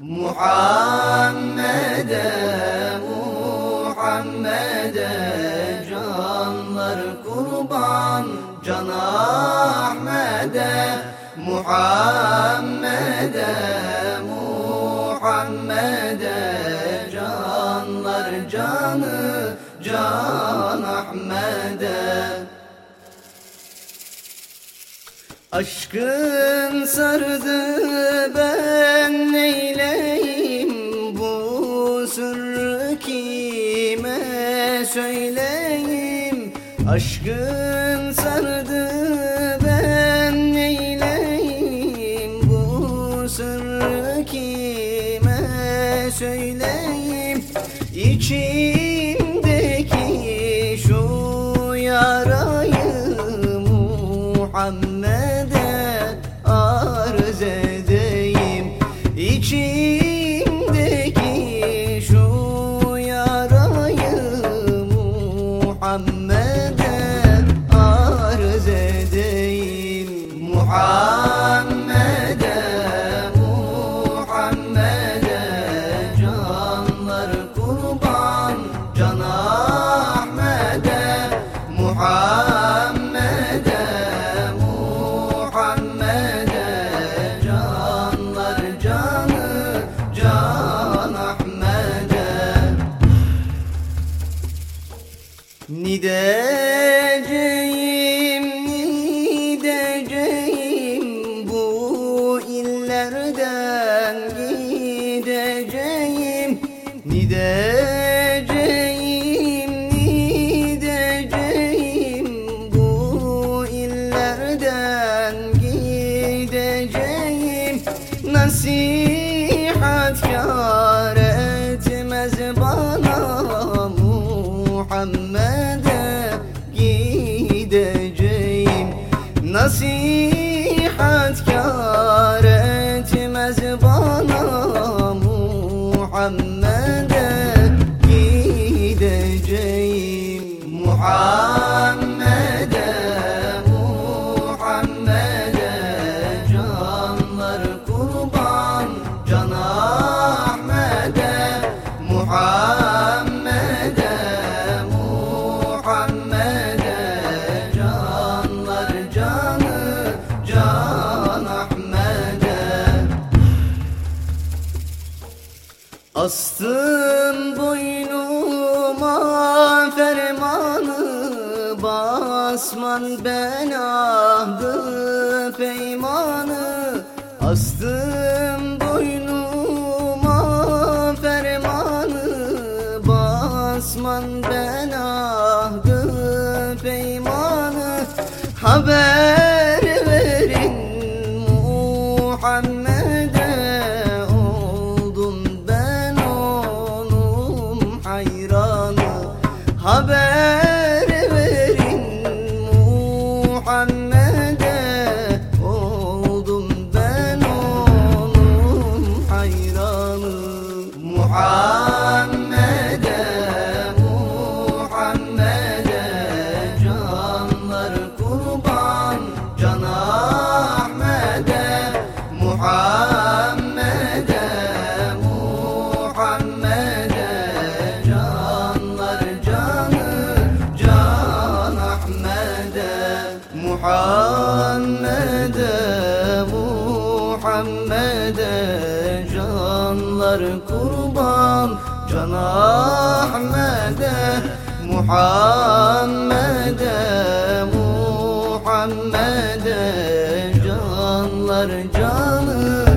Muhammed'e Muhammed'e canlar kurban. Can Ahmet'e Muhammed'e Muhammed'e canlar canı. Can Ahmet'e. Aşkın sardı ben söyleyeyim. Aşkın sardı ben neyleyim Bu sırrı kime söyleyeyim? İçimdeki Muhammed'e Muhammed'e canlar kurban. Can Ahmet'e Muhammed'e Muhammed'e canlar canı. Can Nideceğim, Nideceğim, nideceğim. Bu illerden gideceğim. Nasihatkar Muhammed'e Muhammed'e canlar kurban. Can Ahmet'e Muhammed'e Muhammed'e canlar canı. Can Ahmet'e. Astım boynuma fermanı Basman ben ahdı peymanı Astım boynuma fermanı. Basman ben ahdı peymanı Haber Muhammed'e Muhammed'e Muhammed'e canlar kurban. Can Ahmet'e Muhammed'e Muhammed'e canlar canı